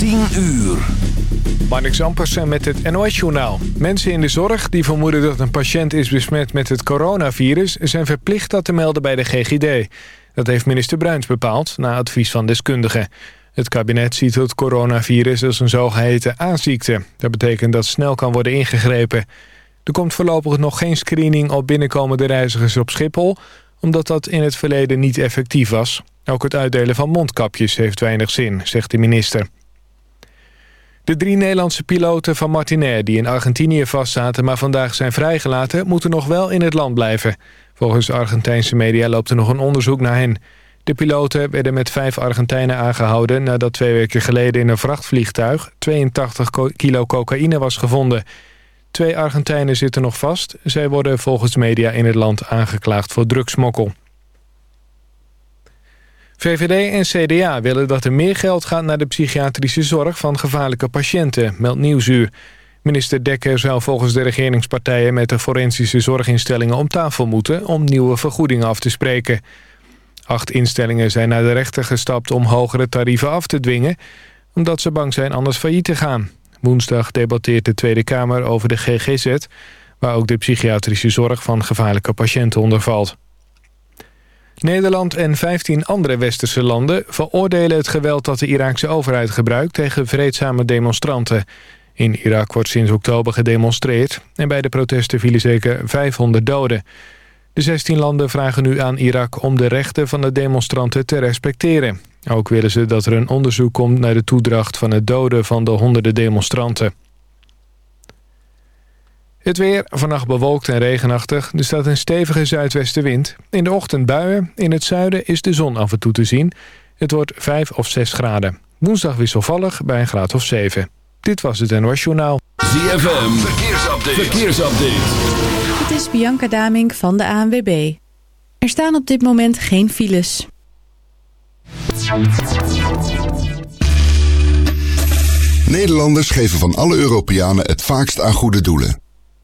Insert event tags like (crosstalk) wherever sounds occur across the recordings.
10 uur. Marnix Zampersen met het NOS-journaal. Mensen in de zorg die vermoeden dat een patiënt is besmet met het coronavirus... zijn verplicht dat te melden bij de GGD. Dat heeft minister Bruins bepaald, na advies van deskundigen. Het kabinet ziet het coronavirus als een zogeheten A-ziekte. Dat betekent dat snel kan worden ingegrepen. Er komt voorlopig nog geen screening op binnenkomende reizigers op Schiphol... omdat dat in het verleden niet effectief was. Ook het uitdelen van mondkapjes heeft weinig zin, zegt de minister. De drie Nederlandse piloten van Martinair die in Argentinië vastzaten... maar vandaag zijn vrijgelaten, moeten nog wel in het land blijven. Volgens Argentijnse media loopt er nog een onderzoek naar hen. De piloten werden met vijf Argentijnen aangehouden... nadat twee weken geleden in een vrachtvliegtuig 82 kilo cocaïne was gevonden. Twee Argentijnen zitten nog vast. Zij worden volgens media in het land aangeklaagd voor drugsmokkel. VVD en CDA willen dat er meer geld gaat naar de psychiatrische zorg van gevaarlijke patiënten, meldt Nieuwsuur. Minister Dekker zou volgens de regeringspartijen met de forensische zorginstellingen om tafel moeten om nieuwe vergoedingen af te spreken. Acht instellingen zijn naar de rechter gestapt om hogere tarieven af te dwingen, omdat ze bang zijn anders failliet te gaan. Woensdag debatteert de Tweede Kamer over de GGZ, waar ook de psychiatrische zorg van gevaarlijke patiënten onder valt. Nederland en 15 andere westerse landen veroordelen het geweld dat de Iraakse overheid gebruikt tegen vreedzame demonstranten. In Irak wordt sinds oktober gedemonstreerd en bij de protesten vielen zeker 500 doden. De 16 landen vragen nu aan Irak om de rechten van de demonstranten te respecteren. Ook willen ze dat er een onderzoek komt naar de toedracht van het doden van de honderden demonstranten. Het weer, vannacht bewolkt en regenachtig. Er staat een stevige zuidwestenwind. In de ochtend buien. In het zuiden is de zon af en toe te zien. Het wordt 5 of 6 graden. Woensdag wisselvallig bij een graad of 7. Dit was het NOS Journaal. ZFM, verkeersupdate. verkeersupdate. Het is Bianca Damink van de ANWB. Er staan op dit moment geen files. Nederlanders geven van alle Europeanen het vaakst aan goede doelen.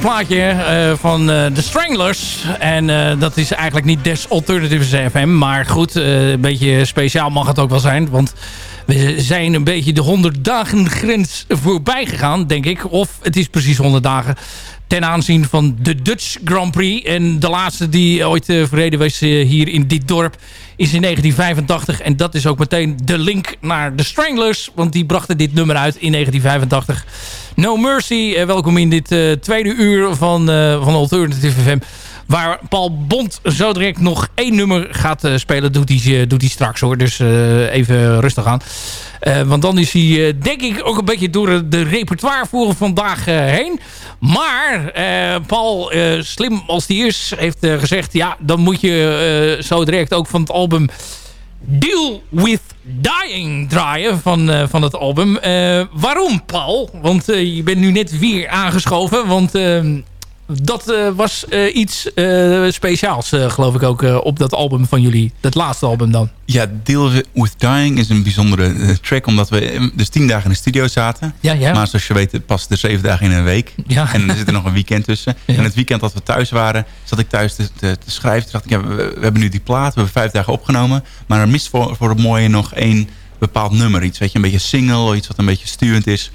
Plaatje uh, van uh, The Stranglers. En uh, dat is eigenlijk niet Des Alternatives FM. Maar goed, een beetje speciaal mag het ook wel zijn. Want we zijn een beetje de 100 dagen grens voorbij gegaan, denk ik. Of het is precies 100 dagen ten aanzien van de Dutch Grand Prix. En de laatste die ooit verreden was hier in dit dorp is in 1985. En dat is ook meteen de link naar de Stranglers. Want die brachten dit nummer uit in 1985. No Mercy, welkom in dit tweede uur van, van Alternative FM. Waar Paul Bond zo direct nog één nummer gaat uh, spelen, doet hij, doet hij straks hoor. Dus even rustig aan. want dan is hij denk ik ook een beetje door de repertoire voor vandaag heen. Maar Paul, slim als die is, heeft gezegd... ja, dan moet je zo direct ook van het album Deal with Dying draaien van, van het album. Waarom, Paul? Want je bent nu net weer aangeschoven. Want ehm, dat was iets speciaals, geloof ik ook, op dat album van jullie. Dat laatste album dan. Ja, Deal with Dying is een bijzondere track. Omdat we dus tien dagen in de studio zaten. Ja, ja. Maar zoals je weet past er zeven dagen in een week. Ja. En er zit er nog een weekend tussen. En het weekend dat we thuis waren, zat ik thuis te, te, te schrijven. Toen dacht ik, ja, we, we, hebben nu die plaat. We hebben vijf dagen opgenomen. Maar er mist voor, voor het mooie nog één bepaald nummer. Iets, weet je, een beetje single. Iets wat een beetje sturend is.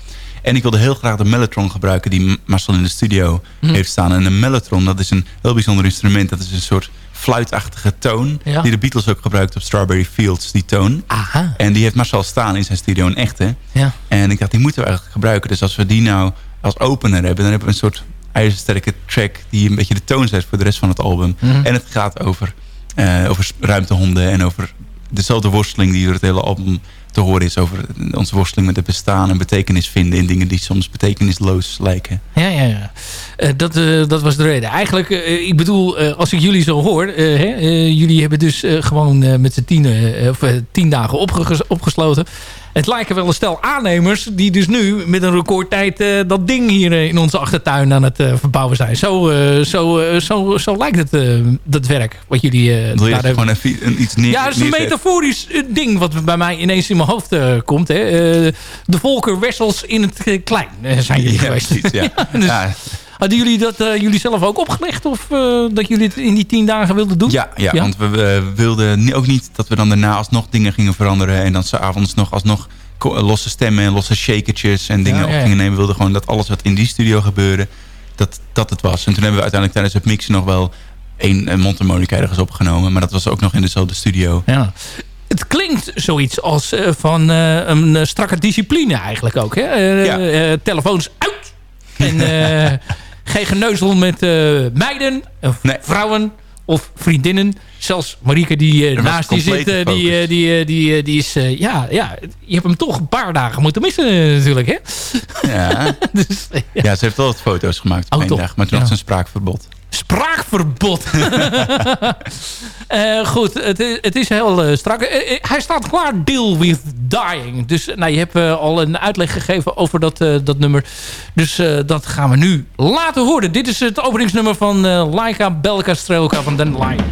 En ik wilde heel graag de mellotron gebruiken die Marcel in de studio Mhm. heeft staan. En een mellotron, dat is een heel bijzonder instrument. Dat is een soort fluitachtige toon. Ja. Die de Beatles ook gebruikt op Strawberry Fields, die toon. Aha. En die heeft Marcel staan in zijn studio, een echte. Ja. En ik dacht, die moeten we eigenlijk gebruiken. Dus als we die nou als opener hebben, dan hebben we een soort ijzersterke track... die een beetje de toon zet voor de rest van het album. Mhm. En het gaat over, eh, over ruimtehonden en over dezelfde worsteling... die door het hele album te horen is. Over onze worsteling met het bestaan en betekenis vinden... in dingen die soms betekenisloos lijken. Ja, ja, ja. Uh, dat, uh, dat was de reden. Eigenlijk, uh, ik bedoel, als ik jullie zo hoor... Hè, jullie hebben dus gewoon met z'n tien, of, tien dagen opges opgesloten. Het lijken wel een stel aannemers... die dus nu met een recordtijd dat ding hier in onze achtertuin aan het verbouwen zijn. Zo, zo, zo, zo lijkt het, dat werk wat jullie Wil je daar gewoon even een, iets neer Ja, het is een metaforisch ding wat bij mij ineens in mijn hoofd komt. Hè. de Volker Wessels in het klein zijn jullie ja, geweest. Precies, ja. (laughs) ja, dus, ja. Hadden jullie dat uh, jullie zelf ook opgelegd? Of uh, dat jullie het in die tien dagen wilden doen? Ja, ja, ja? want we, we, wilden ook niet dat we dan daarna alsnog dingen gingen veranderen. En dan s'avonds nog alsnog losse stemmen en losse shakertjes en dingen Ja, op gingen nemen. We wilden gewoon dat alles wat in die studio gebeurde, dat dat het was. En toen hebben we uiteindelijk tijdens het mixen nog wel één een mondharmonica ergens opgenomen. Maar dat was ook nog in dezelfde studio. Ja. Het klinkt zoiets als uh, van uh, een strakke discipline eigenlijk ook. Hè? Uh, Ja. telefoons uit. En (laughs) geen geneuzel met meiden of Nee. vrouwen of vriendinnen. Zelfs Marieke die was naast die zit, eh, die, eh, die, eh, die, eh, die is... eh, ja, ja, je hebt hem toch een paar dagen moeten missen eh, natuurlijk. Hè? Ja. (laughs) Dus, ja. ja, ze heeft wel wat foto's gemaakt op Oh, één dag. Maar toen Ja. had ze een spraakverbod. Spraakverbod. (laughs) Eh, goed, het, is- het is heel eh, strak. Eh, hij staat klaar, Deal with Dying. Dus nou, je hebt al een uitleg gegeven over dat, dat nummer. Dus dat gaan we nu laten horen. Dit is het openingsnummer van Laika Belka Strelka van Den Line.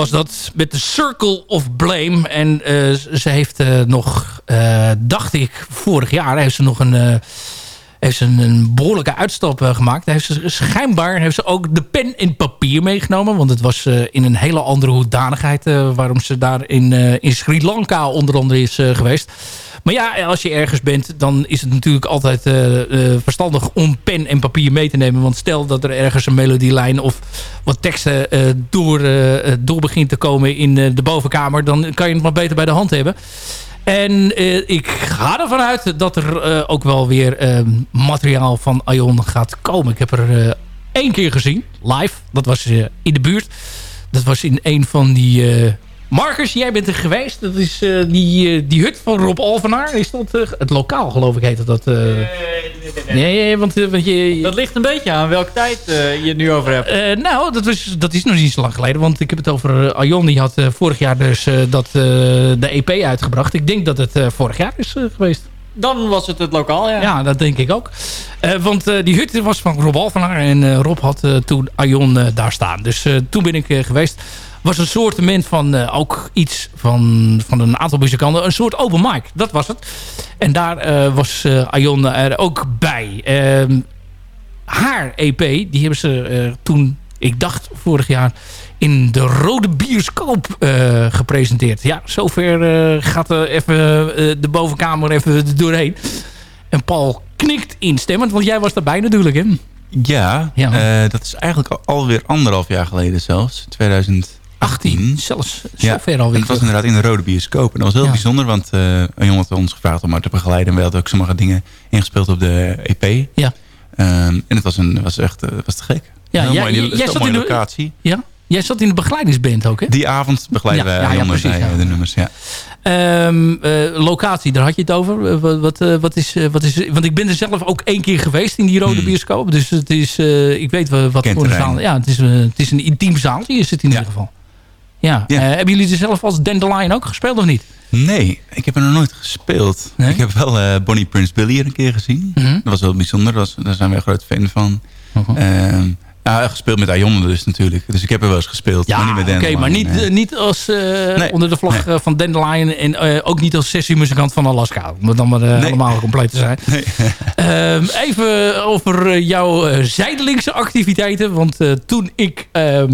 Was dat met de Circle of Blame. En eh, ze heeft eh, nog, eh, dacht ik, vorig jaar heeft ze nog een, heeft ze een, behoorlijke uitstap gemaakt. Heeft ze, schijnbaar heeft ze ook de pen en papier meegenomen. Want het was in een hele andere hoedanigheid waarom ze daar in, in Sri Lanka onder andere is geweest. Maar ja, als je ergens bent, dan is het natuurlijk altijd eh, eh, verstandig om pen en papier mee te nemen. Want stel dat er ergens een melodielijn of wat teksten eh, door, door begint te komen in de bovenkamer, dan kan je het maar beter bij de hand hebben. En ik ga ervan uit dat er ook wel weer materiaal van Ion gaat komen. Ik heb er één keer gezien, live. Dat was in de buurt. Dat was in een van die... Marcus, jij bent er geweest. Dat is eh, die, eh, die hut van Rob Alvenaar. Is dat eh, het lokaal, geloof ik, heet dat? eh nee, nee, want, eh, want je... Dat ligt een beetje aan welke tijd je het nu over hebt. Nou, dat, was, dat is nog niet zo lang geleden. Want ik heb het over uh, Aion. Die had vorig jaar dus dat, de EP uitgebracht. Ik denk dat het vorig jaar is geweest. Dan was het het lokaal, ja. Ja, dat denk ik ook. Want die hut was van Rob Alvenaar. En Rob had toen Aion daar staan. Dus toen ben ik geweest. Was een soort van eh, ook iets van, van een aantal muzikanten. Een soort open mic. Dat was het. En daar eh, was Aion er ook bij. Ehm, haar EP, die hebben ze toen, ik dacht vorig jaar, in de Rode Bioscoop gepresenteerd. Ja, zover gaat even de bovenkamer even doorheen. En Paul knikt instemmend, want jij was daarbij natuurlijk, hè? Ja, Ja. dat is eigenlijk al- alweer anderhalf jaar geleden zelfs. 2018. 18, zelfs Ja, zover en alweer. het was inderdaad in de rode bioscoop. En dat was heel Ja. bijzonder, want eh, een jongen had ons gevraagd om haar te begeleiden. En we hadden ook sommige dingen ingespeeld op de EP. Ja. Ehm, en het was, een, was echt eh, was te gek. Ja, heel jij- mooi, die- jij dat is zat mooie in de- locatie. Ja? Jij zat in de begeleidingsband ook, hè? Die avond begeleiden Ja, wij ja, ja, jongens precies, bij ja. eh, de nummers. Ja. Ehm, eh, locatie, daar had je het over. Wat, wat, wat is, wat is, want ik ben er zelf ook één keer geweest in die rode Hmm. bioscoop. Dus het is, ik weet wat Kent voor een zaal. Ja, het is, het is een intiem zaaltje is het in Ja. ieder geval. Ja. Ja. Eh, hebben jullie er zelf als Dandelion ook gespeeld of niet? Nee, ik heb er nog nooit gespeeld. Nee? Ik heb wel eh, Bonnie Prince Billy er een keer gezien. Mhm. Dat was wel bijzonder. Dat was, daar zijn we een groot fan van. Ehm, nou, gespeeld met Ayonne dus natuurlijk. Dus ik heb er wel eens gespeeld. Ja, maar niet met oké, maar niet, nee. eh, niet als eh, Nee, onder de vlag nee. eh, van Dandelion en ook niet als sessiemuzikant van Alaska. Om dan maar helemaal compleet te zijn. (laughs) Ehm, even over jouw zijdelingse activiteiten. Want toen ik, ehm,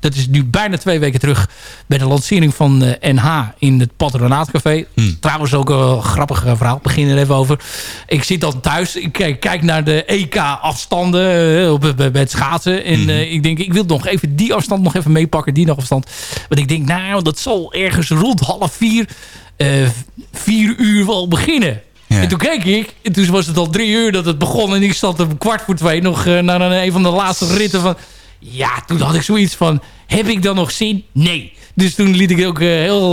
dat is nu bijna twee weken terug... bij de lancering van NH in het Patronaatcafé. Hmm. Trouwens ook een grappig verhaal. Begin er even over. Ik zit dan thuis. Ik kijk, kijk naar de EK-afstanden bij het schaatsen. En Mhm. eh, ik denk, ik wil nog even die afstand nog even meepakken. Die nog afstand. Want ik denk, nou, dat zal ergens rond half vier... eh, vier uur wel beginnen. Ja. En toen keek ik, en toen was het al drie uur dat het begon... en ik zat om kwart voor twee nog eh, naar een, een van de laatste ritten van... Ja, toen had ik zoiets van, heb ik dan nog zin? Nee. Dus toen liet ik ook heel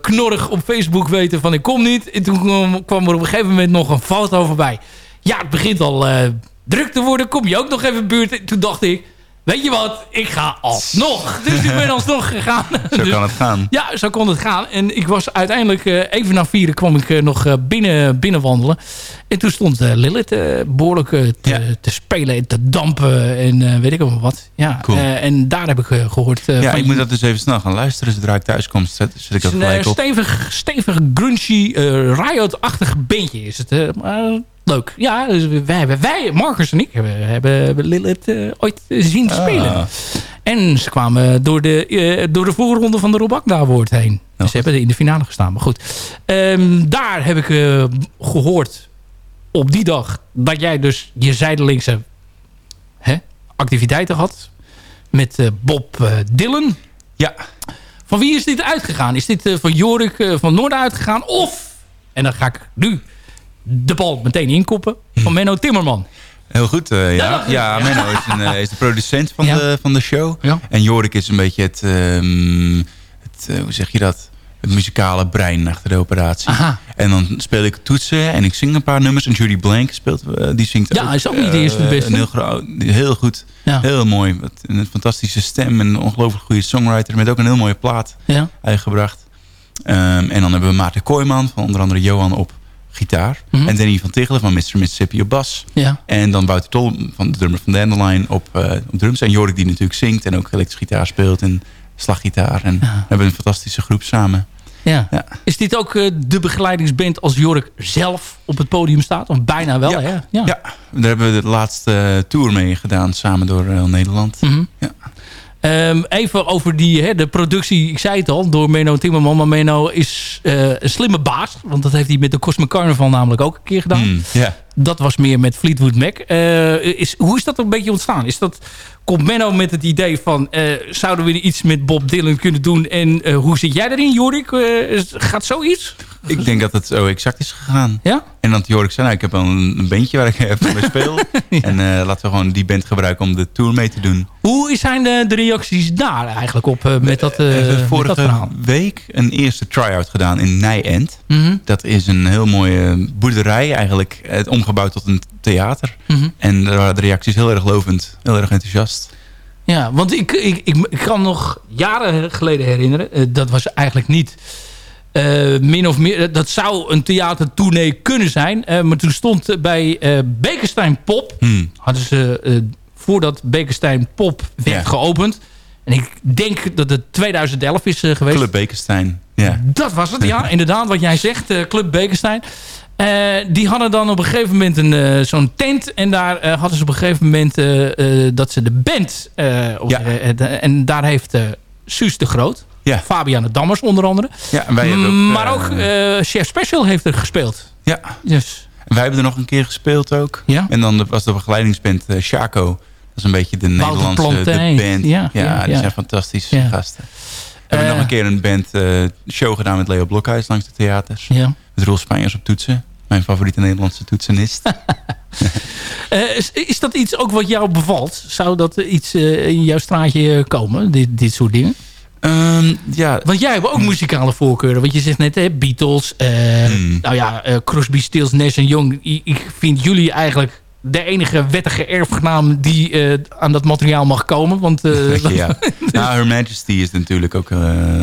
knorrig op Facebook weten van ik kom niet. En toen kwam, er op een gegeven moment nog een foto voorbij. Ja, het begint al druk te worden. Kom je ook nog even buurt? En toen dacht ik, weet je wat, ik ga alsnog. (laughs) Dus ik ben alsnog gegaan. Zo Dus- kan het gaan. ja, zo kon het gaan. En ik was uiteindelijk eh, even na vieren kwam ik eh, nog eh, binnen, binnen wandelen. En toen stond Lilith eh, behoorlijk eh, te, Ja. te spelen en te dampen en weet ik wel wat. Ja, Cool. en daar heb ik eh, gehoord eh, Ja, ik moet dat dus even snel gaan luisteren. Zodra ik thuis kom, zet, zet ik dat gelijk op. stevig, stevig grungy, riot-achtig bandje is het. maar leuk. Ja, dus wij, hebben, wij, Marcus en ik, hebben, hebben Lilith eh, ooit zien spelen. Ah. En ze kwamen door de, eh, door de voorronde van de Robakda Award heen. Ja. Ze hebben in de finale gestaan. Maar goed, Ehm, daar heb ik eh, gehoord op die dag... dat jij dus je zijdelingse hè, activiteiten had. Met Bob Dylan. Ja, Van wie is dit uitgegaan? Is dit van Jorik van Noorden uitgegaan? Of, en dan ga ik nu de bal meteen inkoppen... van Menno Timmerman. heel goed. eh, Ja, ja, dat- ja, ja. Menno is, een, eh, is de producent van, Ja. de, van de show. En Jorik is een beetje het, ehm, het eh, hoe zeg je dat? Het muzikale brein achter de operatie. Aha. En dan speel ik toetsen en ik zing een paar nummers. En Judy Blank speelt, die zingt Ja, is ook niet de eerste de beste. Een heel, groot- heel goed, heel mooi. Wat Een fantastische stem en een ongelooflijk goede songwriter. Met ook een heel mooie plaat uitgebracht. Ehm, en dan hebben we Maarten Kooijman van onder andere Johan op gitaar. Mhm. En Danny van Tichelen van Mr. Mississippi op bas. Ja. En dan Wouter Tol van de drummer van Dandelion op, eh, op drums. En Jorik die natuurlijk zingt en ook elektrische gitaar speelt. En slaggitaar. En we hebben een fantastische groep samen. Ja. Ja. Is dit ook eh, de begeleidingsband als Jork zelf op het podium staat? Of bijna wel, Ja. hè? Ja. Ja, daar hebben we de laatste eh, tour mee gedaan, samen door heel Nederland. Mhm. Ja. Ehm, even over die, hè, de productie. Ik zei het al, door Menno Timmerman. Maar Menno is eh, een slimme baas. Want dat heeft hij met de Cosmic Carnival namelijk ook een keer gedaan. Mm. Dat was meer met Fleetwood Mac. Eh, is, hoe is dat een beetje ontstaan? Is dat, komt Menno met het idee van... eh, zouden we iets met Bob Dylan kunnen doen? En hoe zit jij erin, Jorik? Gaat zoiets? Ik denk dat het zo exact is gegaan. Ja? En dan Jorik zei, nou, ik heb een, een bandje waar ik (laughs) even mee speel. (laughs) En eh, laten we gewoon die band gebruiken om de tour mee te doen. Hoe zijn de, de reacties daar eigenlijk op eh, met dat, We hebben met dat vorige week een eerste try-out gedaan in Nijend. Mhm. Dat is een heel mooie boerderij eigenlijk. Het omgebouwd tot een theater. Mhm. En daar waren de reacties heel erg lovend. Heel erg enthousiast. Ja, want ik, ik, ik, ik kan nog jaren geleden herinneren. dat was eigenlijk niet eh, min of meer... dat zou een theatertournee kunnen zijn. eh, maar toen stond bij eh Bekenstein Pop... Hmm. hadden ze voordat Bekenstein Pop werd Ja. geopend... en ik denk dat het 2011 is geweest. Club Bekenstein. Ja. Dat was het, ja. (laughs) Inderdaad, wat jij zegt. Club Bekenstein. Die hadden dan op een gegeven moment een, zo'n tent. En daar hadden ze op een gegeven moment dat ze de band... op- Ja. en daar heeft Suus de Groot. Ja. Fabian de Dammers onder andere. Ja, en wij ook, maar eh, ook eh, Chef Special heeft er gespeeld. Ja. Dus, Wij hebben er nog een keer gespeeld ook. Ja. En dan was de begeleidingsband eh, Chaco. Dat is een beetje de Nederlandse de band. Ja, ja, die zijn fantastische gasten. We hebben Eh. nog een keer een band eh, show gedaan met Leo Blokhuis langs de theaters. ja. Met Roel Spanjers op toetsen. Mijn favoriete Nederlandse toetsenist. (laughs) Eh, is, is dat iets ook wat jou bevalt? Zou dat eh, iets eh, in jouw straatje eh, komen? Dit, dit soort dingen? Ehm, ja, Want jij hebt ook muzikale voorkeuren. Want je zegt net, hè, Beatles. eh, Hmm. Nou ja, eh, Crosby, Stills, Nash Young. I- Ik vind jullie eigenlijk de enige wettige erfgenaam die eh, aan dat materiaal mag komen. Want (laughs) ja. (laughs) nou, Her Majesty is er natuurlijk ook heel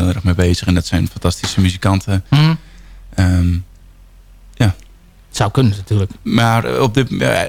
erg mee bezig. En dat zijn fantastische muzikanten. Hm, Ehm, het zou kunnen natuurlijk. maar op dit, ja,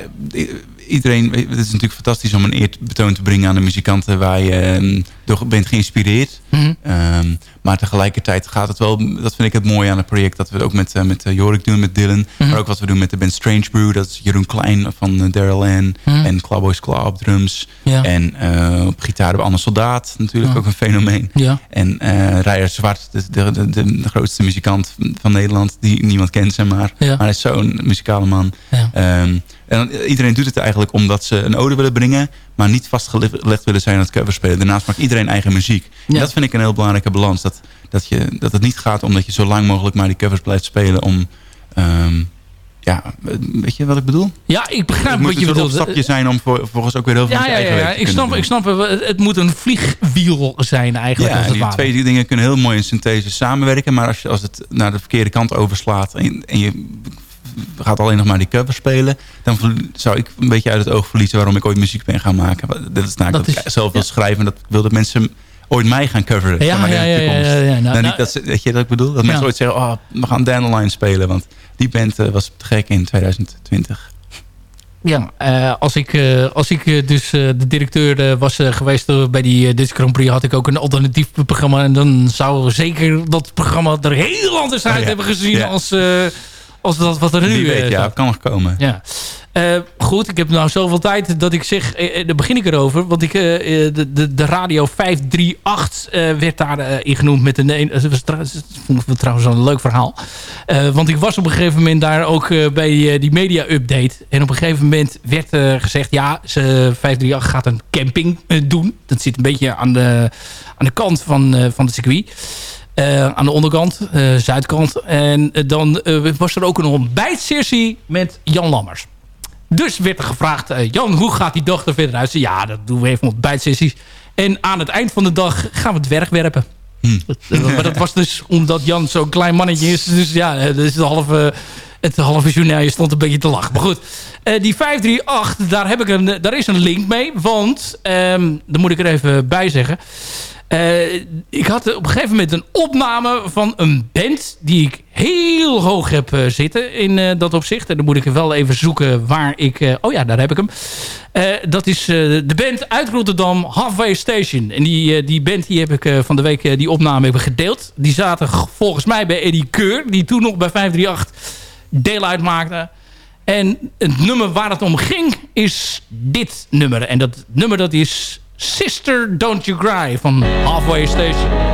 iedereen, het is natuurlijk fantastisch om een eerbetoon te brengen aan de muzikanten waar je ehm, door bent geïnspireerd. Hm. Ehm, maar tegelijkertijd gaat het wel, dat vind ik het mooie aan het project, dat we het ook met, eh, met eh, Jorik doen, met Dylan. Mhm. Maar ook wat we doen met de band Strange Brew, dat is Jeroen Klein van uh, Daryl Ann. Mhm. En Clawboys Claw op drums. Ja. En eh, op gitaar hebben we Anne Soldaat, natuurlijk ook een fenomeen. Ja. En eh Rijer Zwart, de, de, de, de, grootste muzikant van Nederland, die niemand kent, zeg maar. Ja. Maar hij is zo'n muzikale man. Ja. En iedereen doet het eigenlijk omdat ze een ode willen brengen, maar niet vastgelegd willen zijn aan het coverspelen. Daarnaast maakt iedereen eigen muziek. En dat vind ik een heel belangrijke balans. Dat, dat, je, dat het niet gaat om dat je zo lang mogelijk maar die covers blijft spelen om... ehm, ja, weet je wat ik bedoel? Ja, ik Het begrijp moet wat je een soort bedoelt. stapje zijn om volgens ook weer heel veel Ja, ja, ja, ja. Ik snap, ik snap het. Het moet een vliegwiel zijn eigenlijk. Ja, als het die twee dingen kunnen heel mooi in synthese samenwerken. Maar als, je, als het naar de verkeerde kant overslaat en, en je gaat alleen nog maar die cover spelen... dan zou ik een beetje uit het oog verliezen waarom ik ooit muziek ben gaan maken. Dat is namelijk Dat dat, is- ik zelf wil ja. schrijven en dat ik wil dat mensen ooit mij gaan coveren. Ja, ja, ja, ja, ja. Nou, nou- niet dat, je wat ik bedoel? Dat mensen ooit zeggen, oh, we gaan Dandelion spelen. Want die band eh, was te gek in 2020. Ja, eh, als ik, eh, als ik dus de directeur was geweest bij die Dutch Grand Prix... had ik ook een alternatief programma. En dan zou zeker dat programma er heel anders uit Oh ja. hebben gezien... Ja. Als, als dat wat er nu Wie eh, weet, ja, kan nog komen. Ja. Eh, goed, ik heb nou zoveel tijd dat ik zeg, eh, eh, daar begin ik erover. Want ik, de, de, de radio 538 eh, werd daar in genoemd met een... een- dat vond ik trouwens een leuk verhaal. Want ik was op een gegeven moment daar ook bij die media-update. En op een gegeven moment werd gezegd... ja, ze, 538 gaat een camping doen. Dat zit een beetje aan de, aan de kant van, van het circuit. Eh, aan de onderkant, eh, zuidkant. En eh, dan was er ook een ontbijtsessie met Jan Lammers. Dus werd er gevraagd, Jan, hoe gaat die dag er verder uit? Ze, Ja, dat doen we even ontbijtsessies. En aan het eind van de dag gaan we het werk werpen. Dat, eh, maar dat was dus omdat Jan zo'n klein mannetje is. Dus ja, eh, dus het halve, het halve journaal stond een beetje te lachen. Maar goed, die 538, daar, heb ik een, daar is een link mee. Want, ehm daar moet ik er even bij zeggen... Eh, ik had op een gegeven moment een opname van een band... die ik heel hoog heb eh, zitten in eh, dat opzicht. En dan moet ik wel even zoeken waar ik... oh ja, daar heb ik hem. dat is de band uit Rotterdam, Halfway Station. En die, die band die heb ik van de week die opname hebben gedeeld. Die zaten volgens mij bij Eddie Keur... die toen nog bij 538 deel uitmaakte... En het nummer waar het om ging is dit nummer. En dat nummer dat is Sister Don't You Cry van Halfway Station.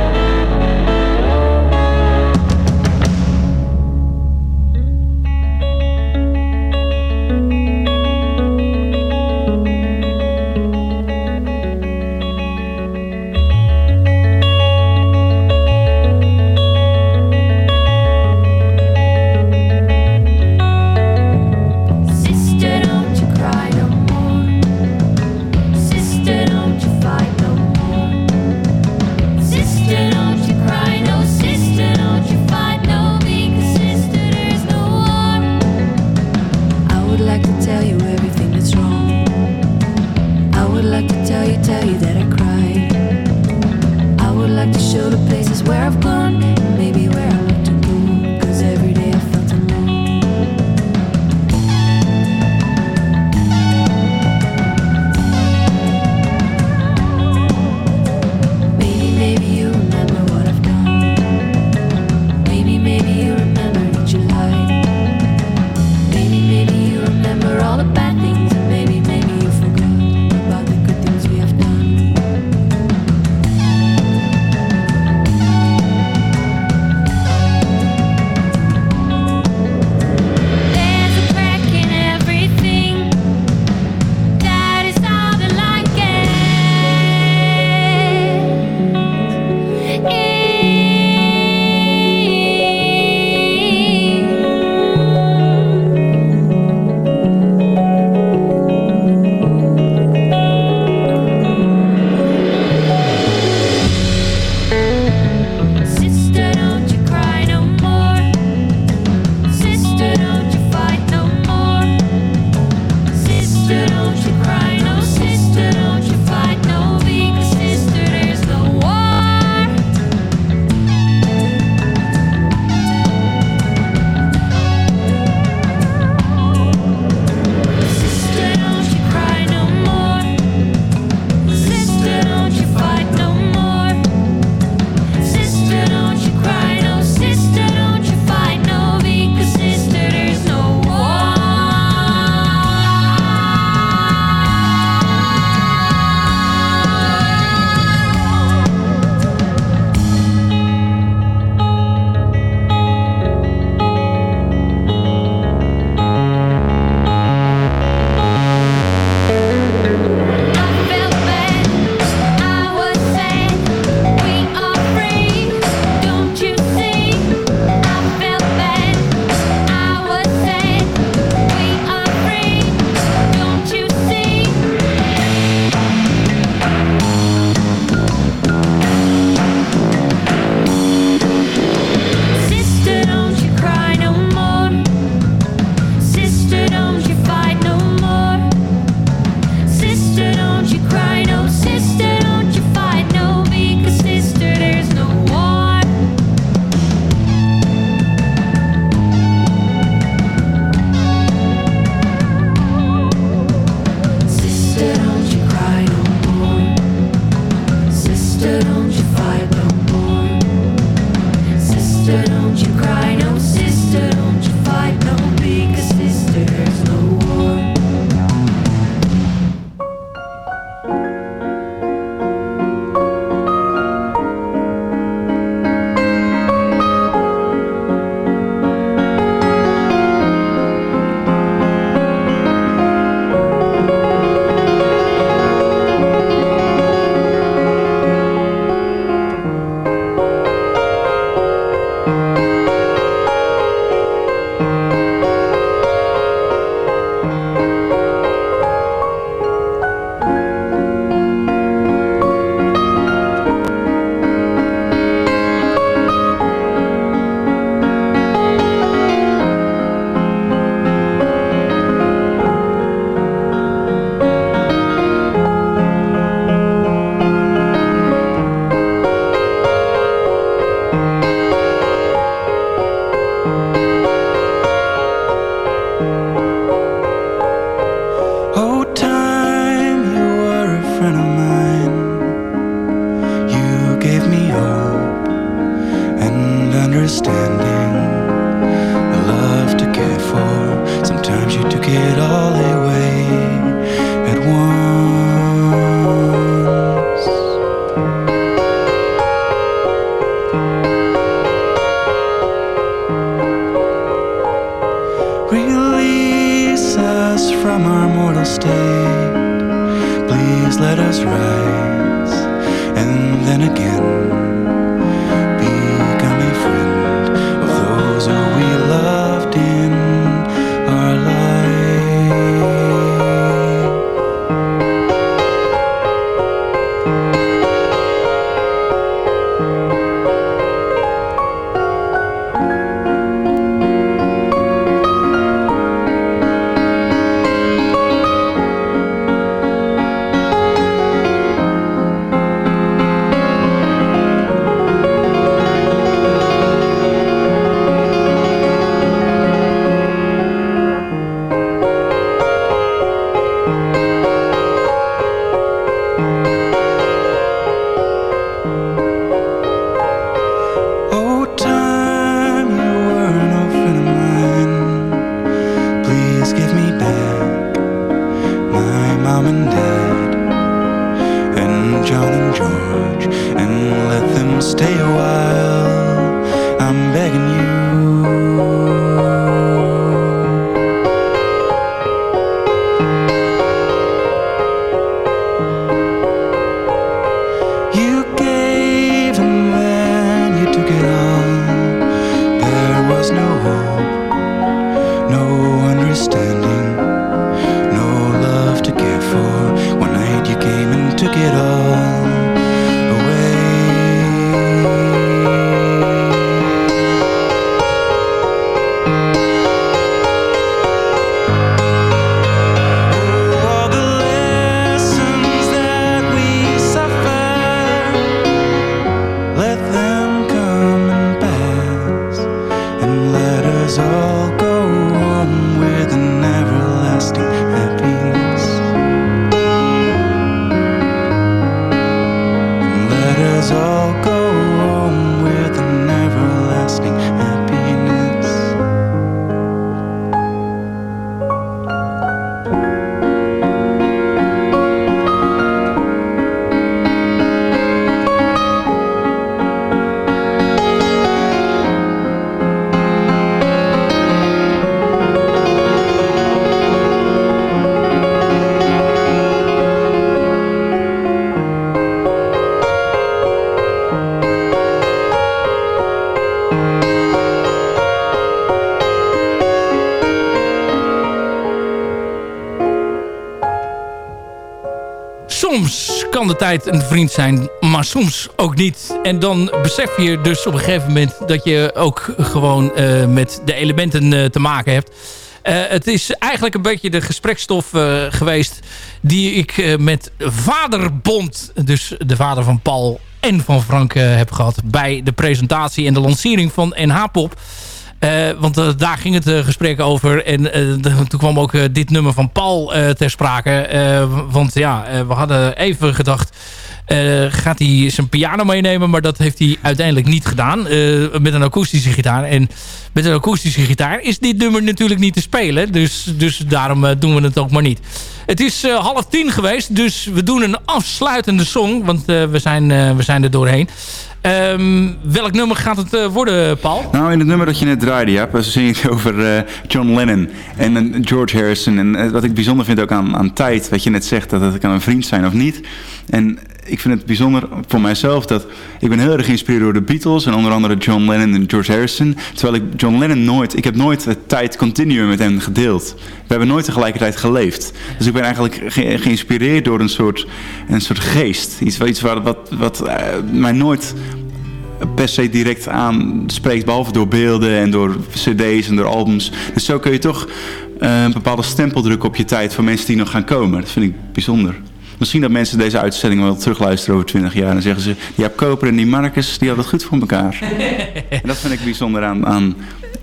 don't you cry, don't. De tijd een vriend zijn, maar soms ook niet. En dan besef je dus op een gegeven moment... dat je ook gewoon eh, met de elementen eh, te maken hebt. Eh, het is eigenlijk een beetje de gesprekstof geweest... die ik met Vaderbond, dus de vader van Paul en van Frank... heb gehad bij de presentatie en de lancering van NH-pop... Eh, want eh, daar ging het eh, gesprek over. En eh, toen kwam ook eh, dit nummer van Paul eh, ter sprake. Eh, want ja, eh, we hadden even gedacht... eh, gaat hij zijn piano meenemen? Maar dat heeft hij uiteindelijk niet gedaan. eh, met een akoestische gitaar. En met een akoestische gitaar is dit nummer natuurlijk niet te spelen. Dus, dus daarom eh, doen we het ook maar niet. Het is eh, half tien geweest. Dus we doen een afsluitende song. Want eh, we, zijn, eh, we zijn er doorheen. Ehm, welk nummer gaat het eh, worden, Paul? Nou, in het nummer dat je net draaide, ja, zo zing ik (laughs) over eh, John Lennon en eh, George Harrison. En eh, wat ik bijzonder vind ook aan, aan tijd, wat je net zegt, dat het kan een vriend zijn of niet. En ik vind het bijzonder voor mijzelf dat ik ben heel erg geïnspireerd door de Beatles en onder andere John Lennon en George Harrison. Terwijl ik John Lennon nooit, ik heb nooit het tijd continuum met hem gedeeld. We hebben nooit tegelijkertijd geleefd. Dus ik ben eigenlijk ge- geïnspireerd door een soort, een soort geest. Iets, iets wat, wat, eh, mij nooit per se direct aanspreekt, behalve door beelden en door cd's en door albums. Dus zo kun je toch eh, een bepaalde stempel drukken op je tijd voor mensen die nog gaan komen. Dat vind ik bijzonder. Misschien dat mensen deze uitzending wel terugluisteren over 20 jaar en zeggen ze, die Jaap Koper en die Marcus, die hadden het goed voor elkaar. (laughs) en dat vind ik bijzonder aan, aan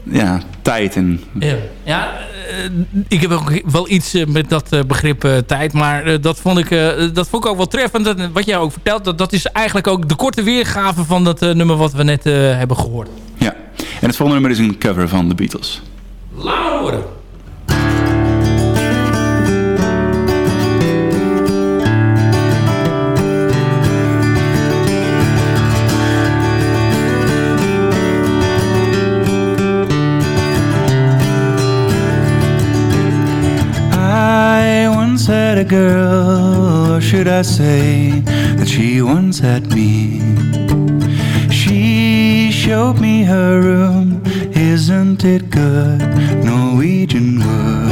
ja, tijd en Ja, ja ik heb ook wel iets eh, met dat eh, begrip eh, tijd. Maar eh, dat, vond ik, eh, dat vond ik ook wel treffend. Dat, wat jij ook vertelt, dat, dat is eigenlijk ook de korte weergave van dat eh, nummer wat we net eh, hebben gehoord. ja. En het volgende nummer is een cover van de Beatles. Laat horen. A girl, or should I say that she once had me? She showed me her room, isn't it good? Norwegian wood.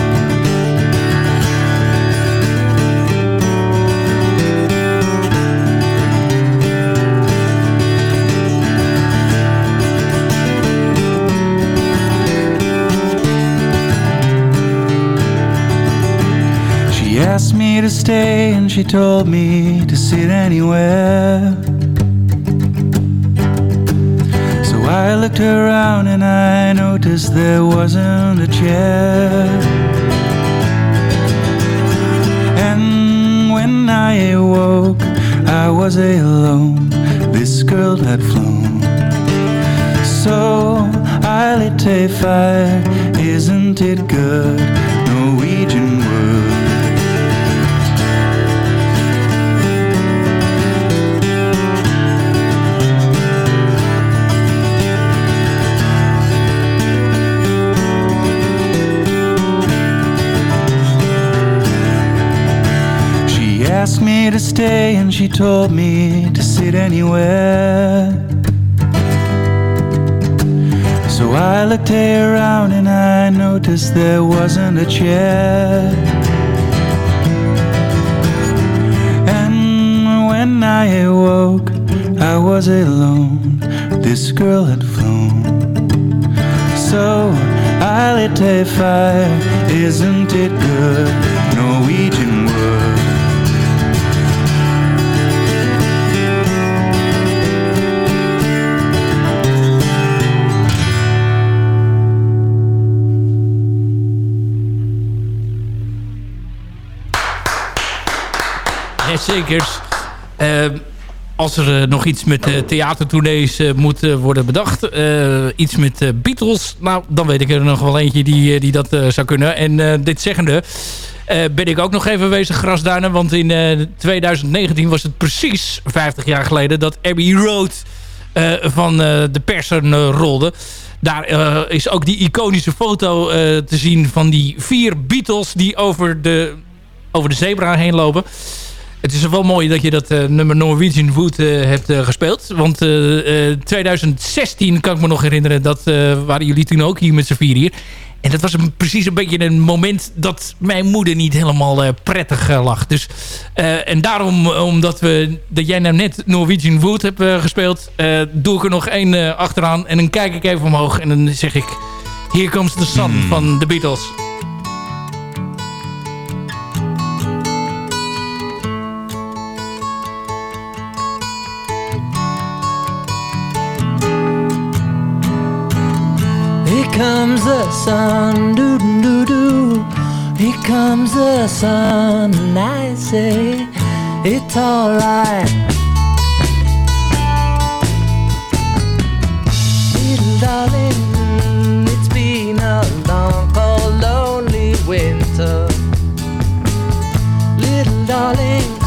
She asked me to stay and she told me to sit anywhere. So I looked around and I noticed there wasn't a chair. And when I awoke, I was alone. This girl had flown. So I lit a fire, isn't it good? Norwegian wood. Stay and she told me to sit anywhere. So I looked around and I noticed there wasn't a chair. And when I awoke, I was alone. This girl had flown. So I lit a fire, isn't it good? Norwegian Jazeker. Ehm als er eh, nog iets met uh, theatertournees eh, moet worden bedacht. iets met Beatles. Nou, dan weet ik er nog wel eentje die, die dat zou kunnen. En dit zeggende ben ik ook nog even bezig grasduinen. Want in eh, 2019 was het precies 50 jaar geleden... dat Abbey Road van de persen rolde. Daar is ook die iconische foto te zien van die vier Beatles... die over de, over de zebra heen lopen. Het is wel mooi dat je dat eh, nummer Norwegian Wood eh, hebt eh, gespeeld. Want eh, eh, 2016 kan ik me nog herinneren. Dat waren jullie toen ook hier met z'n vier hier. En dat was een, precies een beetje een moment dat mijn moeder niet helemaal prettig lag. Dus, en daarom, omdat we, dat jij nou net Norwegian Wood hebt gespeeld... doe ik er nog één achteraan. En dan kijk ik even omhoog en dan zeg ik... Here comes the sun van de Beatles. Comes the sun, doo doo doo. Here comes the sun, and I say it's alright. Little darling, it's been a long, cold, lonely winter. Little darling,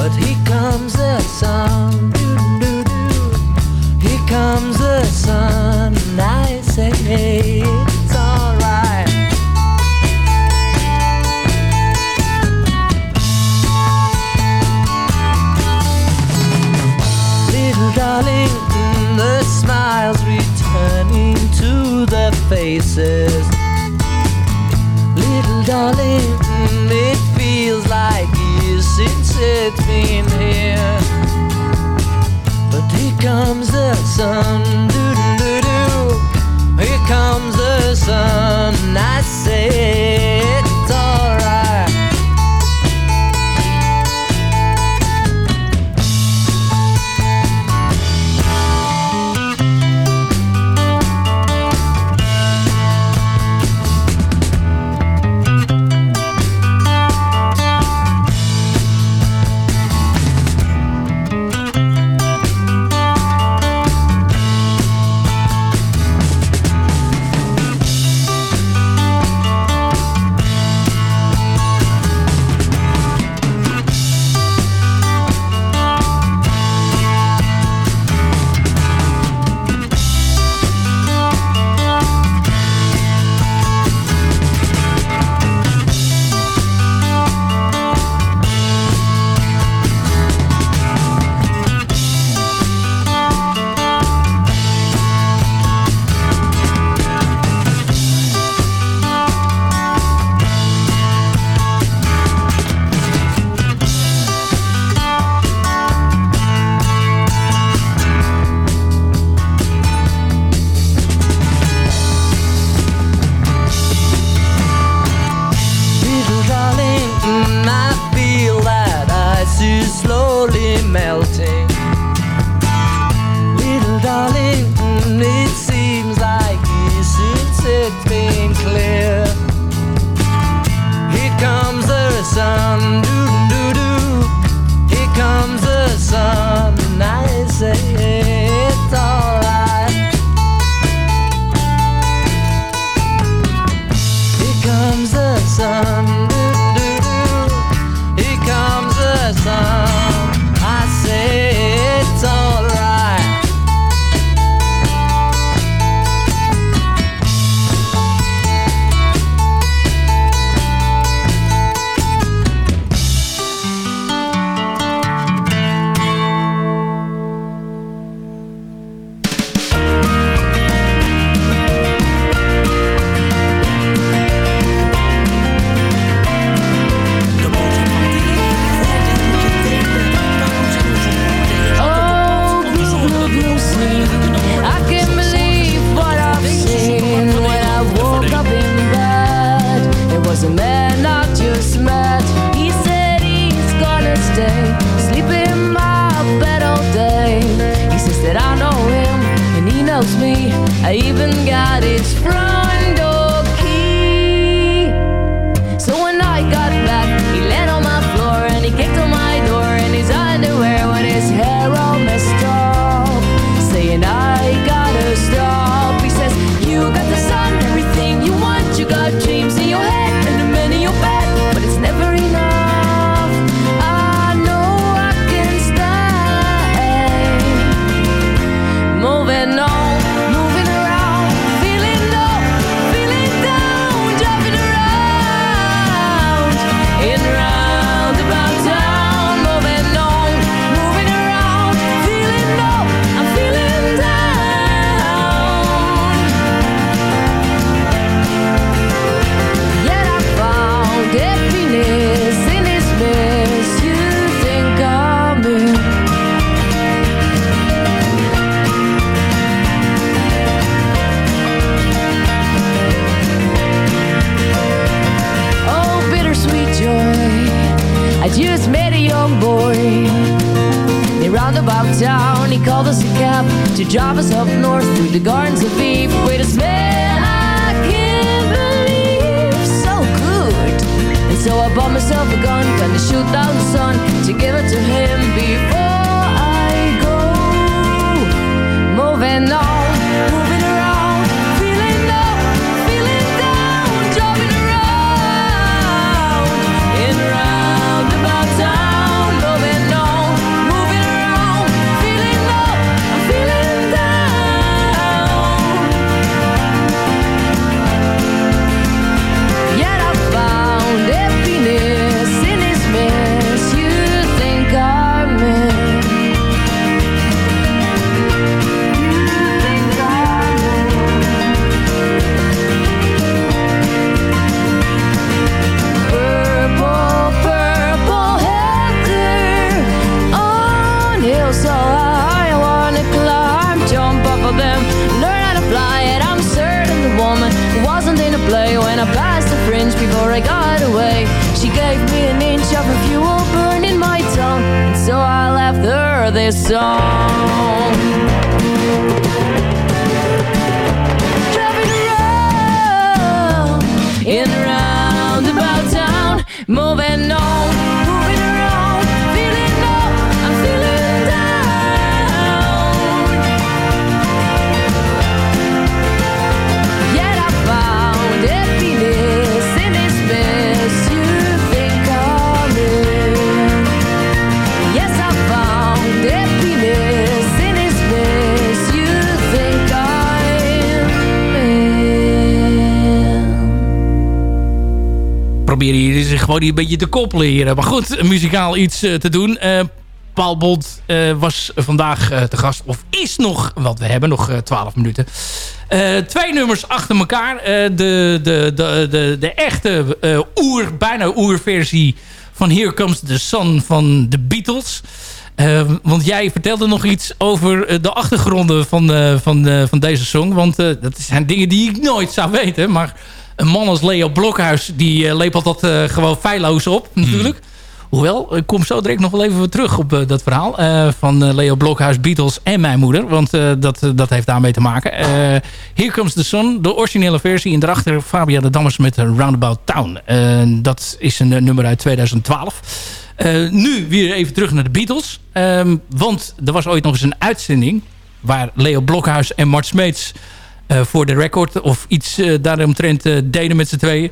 But here comes the sun. Here comes the sun, and I say it's alright. Little darling, the smiles returning to the faces. Little darling, it's been here. But here comes the sun, doo doo doo doo. Here comes the sun, I say to him. Gewoon een beetje te koppelen hier. Maar goed, muzikaal iets eh, te doen. Eh, Paul Bond eh, was vandaag te gast. Of is nog, want we hebben nog eh, 12 minuten. Twee nummers achter elkaar. De, de, de, de, de echte oer, bijna oerversie van Here Comes the Sun van de Beatles. Want jij vertelde nog iets over de achtergronden van, van, van deze song. Want dat zijn dingen die ik nooit zou weten. Maar een man als Leo Blokhuis, die eh, lepelt dat eh, gewoon feilloos op natuurlijk. Hoewel, ik kom zo direct nog wel even weer terug op eh, dat verhaal. van Leo Blokhuis, Beatles en mijn moeder. Want dat, dat heeft daarmee te maken. Here Comes the Sun, de originele versie. En daarachter Fabia de Dammers met Roundabout Town. Dat is een nummer uit 2012. Eh, nu weer even terug naar de Beatles. Ehm, want er was ooit nog eens een uitzending... waar Leo Blokhuis en Mart Smeets voor de record... of iets eh, daaromtrent eh, deden met z'n tweeën.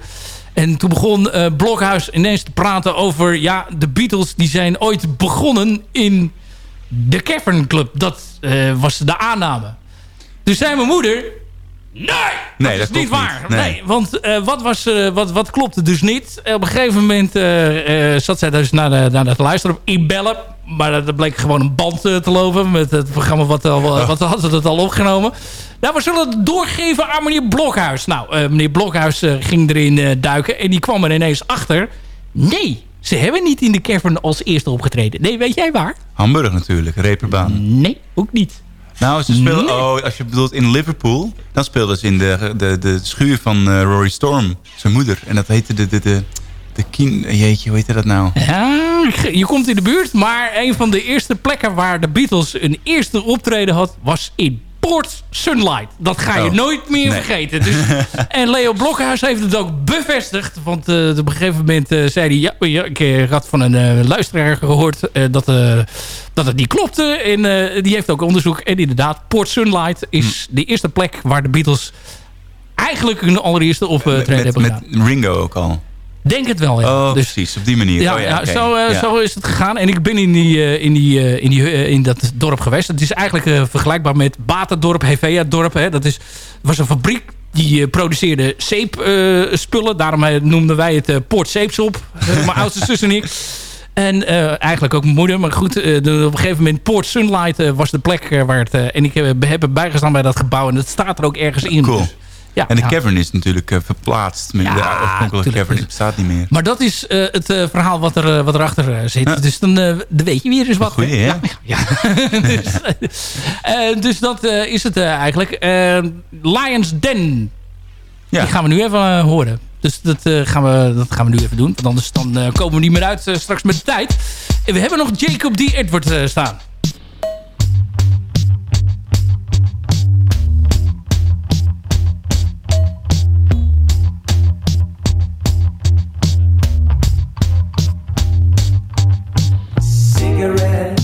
En toen begon eh, Blokhuis ineens te praten over... ja, de Beatles die zijn ooit begonnen in de Cavern Club. Dat eh, was de aanname. Toen zei mijn moeder... Nee, Nee, dat dat is niet waar. niet. Nee. Nee. want eh, wat, was, eh, wat, wat klopte dus niet? op een gegeven moment eh, eh, zat zij dus naar, de, naar het luisteren op inbellen. Maar dat bleek gewoon een band eh, te lopen met het programma wat, al, wat hadden ze het al opgenomen. Nou, we zullen het doorgeven aan meneer Blokhuis. Nou, eh, meneer Blokhuis eh, ging erin eh, duiken en die kwam er ineens achter. Nee, ze hebben niet in de cavern als eerste opgetreden. Nee, weet jij waar? Hamburg natuurlijk, Reeperbaan. Nee, ook niet. Nou, ze speelden, Nee. oh, als je bedoelt in Liverpool, dan speelden ze in de, de, de schuur van Rory Storm, zijn moeder. En dat heette de, de, de, de kin... Jeetje, hoe heette dat nou? Ja, je komt in de buurt. Maar een van de eerste plekken waar de Beatles een eerste optreden had... was in Port Sunlight. Dat ga je Oh. nooit meer Nee. vergeten. Dus, (laughs) en Leo Blokhuis heeft het ook bevestigd. Want eh, op een gegeven moment eh, zei hij... Ja, ja, ik eh, had van een luisteraar gehoord eh, dat, dat het niet klopte. En die heeft ook onderzoek. En inderdaad, Port Sunlight is Hm. de eerste plek waar de Beatles... eigenlijk hun allereerste optreden met, hebben met gedaan. Ringo ook al. Denk het wel, ja. Oh, dus, precies. Op die manier. ja, oh, ja. Zo, eh, Ja. zo is het gegaan. En ik ben in, die, eh, in, die, eh, in, die, in dat dorp geweest. Het is eigenlijk vergelijkbaar met Batendorp, Hevea-dorp. hè. Dat is, was een fabriek die produceerde zeepspullen. Daarom noemden wij het Poort Zeepsop. (laughs) Mijn oudste zus en ik. En eigenlijk ook mijn moeder. Maar goed, de- op een gegeven moment Port Sunlight was de plek waar het... en ik heb, heb erbij gestaan bij dat gebouw. En dat staat er ook ergens in. Cool. Dus, ja, en de cavern is natuurlijk eh, verplaatst. Met Ja, de oorspronkelijke cavern die bestaat niet meer. Maar dat is eh, het eh, verhaal wat, er, wat erachter zit. Dus dan, dan weet je weer eens wat. Goeie, hè? Ja, ja. (laughs) dus, dus dat is het eigenlijk. Lions Den. Ja. Die gaan we nu even horen. Dus dat, gaan we, dat gaan we nu even doen. Want anders dan, komen we niet meer uit straks met de tijd. En we hebben nog Jacob D. Edward staan. Cigarette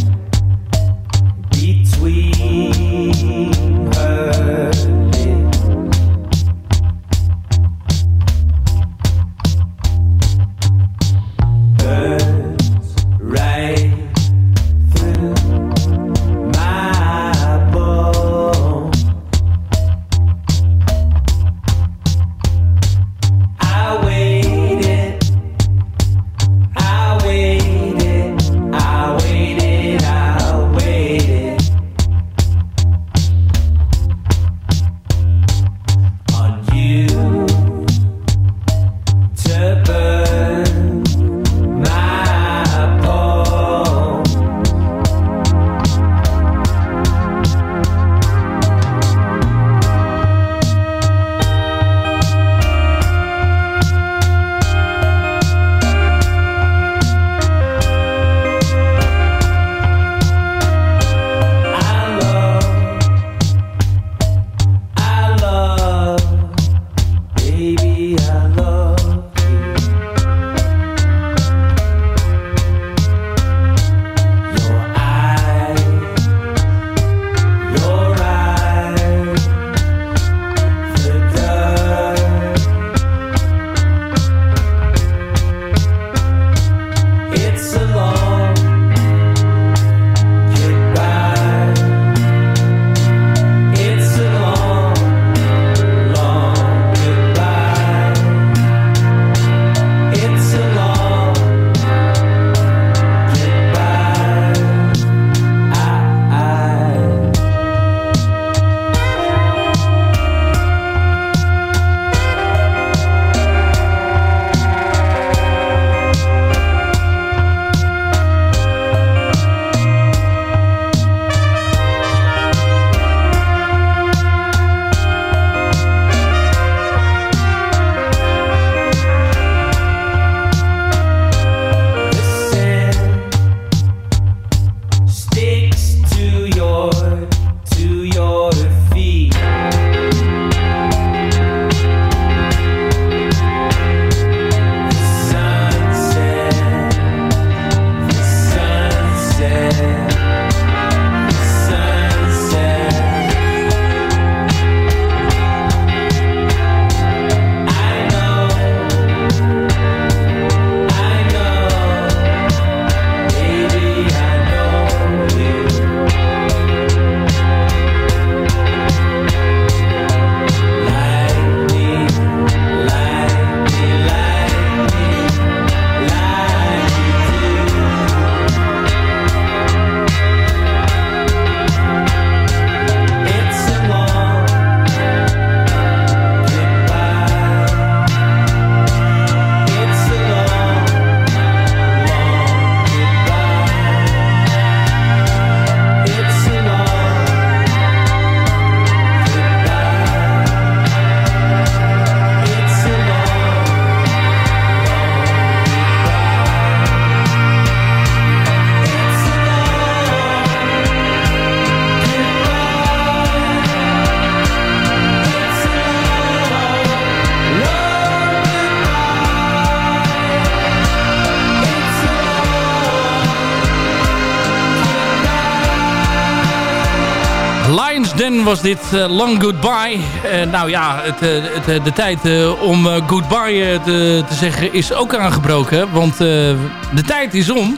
was dit eh, Long Goodbye. Eh, nou ja, het, eh, het, de tijd om goodbye te, te zeggen is ook aangebroken. Want de tijd is om.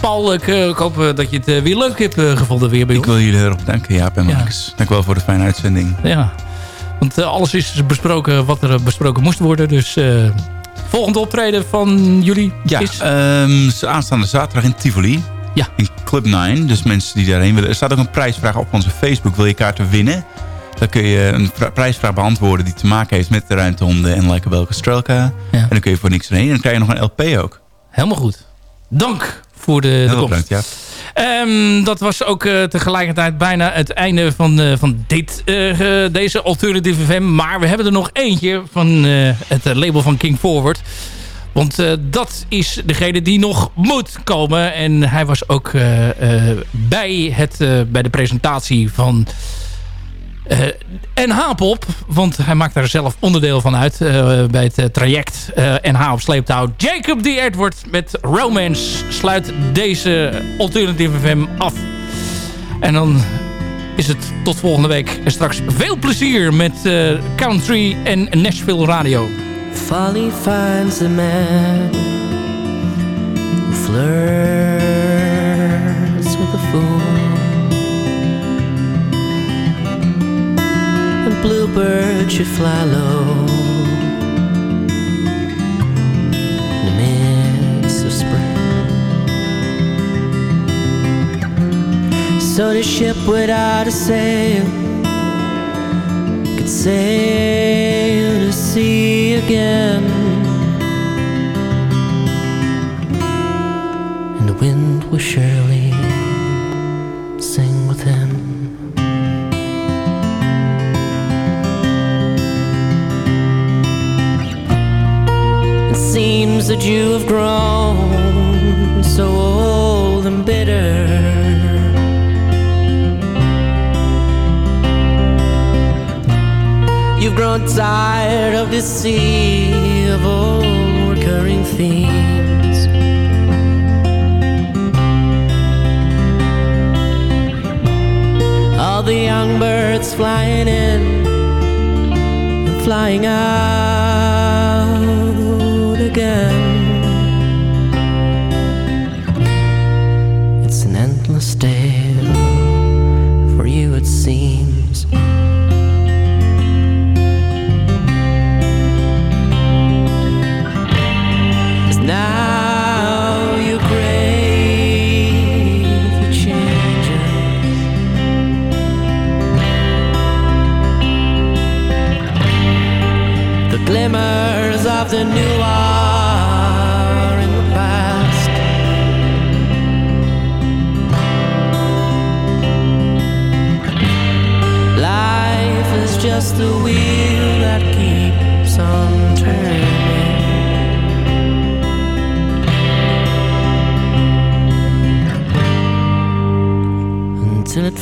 Paul, ik, ik hoop dat je het weer leuk hebt gevonden weer bij Ik wil jullie heel erg bedanken, Jaap en Max. Dank wel voor de fijne uitzending. Ja, want alles is besproken wat er besproken moest worden. Dus volgende optreden van jullie Ja, is... ze aanstaande zaterdag in Tivoli. Ja. In Club 9. Dus mensen die daarheen willen. Er staat ook een prijsvraag op onze Facebook. Wil je kaarten winnen? Dan kun je een vra- prijsvraag beantwoorden die te maken heeft met de ruimtehonden en Like Belka Strelka. En dan kun je voor niks erheen. En dan krijg je nog een LP ook. Helemaal goed. Dank voor de, de komst. bedankt, ja. Ehm, dat was ook eh, tegelijkertijd bijna het einde van, eh, van dit, eh, deze Alternative FM. Maar we hebben er nog eentje van het label van King Forward. Want eh, dat is degene die nog moet komen. En hij was ook eh, eh, bij, het, bij de presentatie van NH-pop. Want hij maakt daar zelf onderdeel van uit. bij het traject NH op sleeptouw. Jacob D. Edward met Romance sluit deze Alternative FM af. En dan is het tot volgende week. En straks veel plezier met Country en Nashville Radio. Folly finds a man who flirts with a fool. And bluebirds should fly low. So the ship without a sail could sail sea again. And the wind will surely sing with him. It seems that you have grown so old Grown tired of this sea of old recurring themes. All the young birds flying in flying out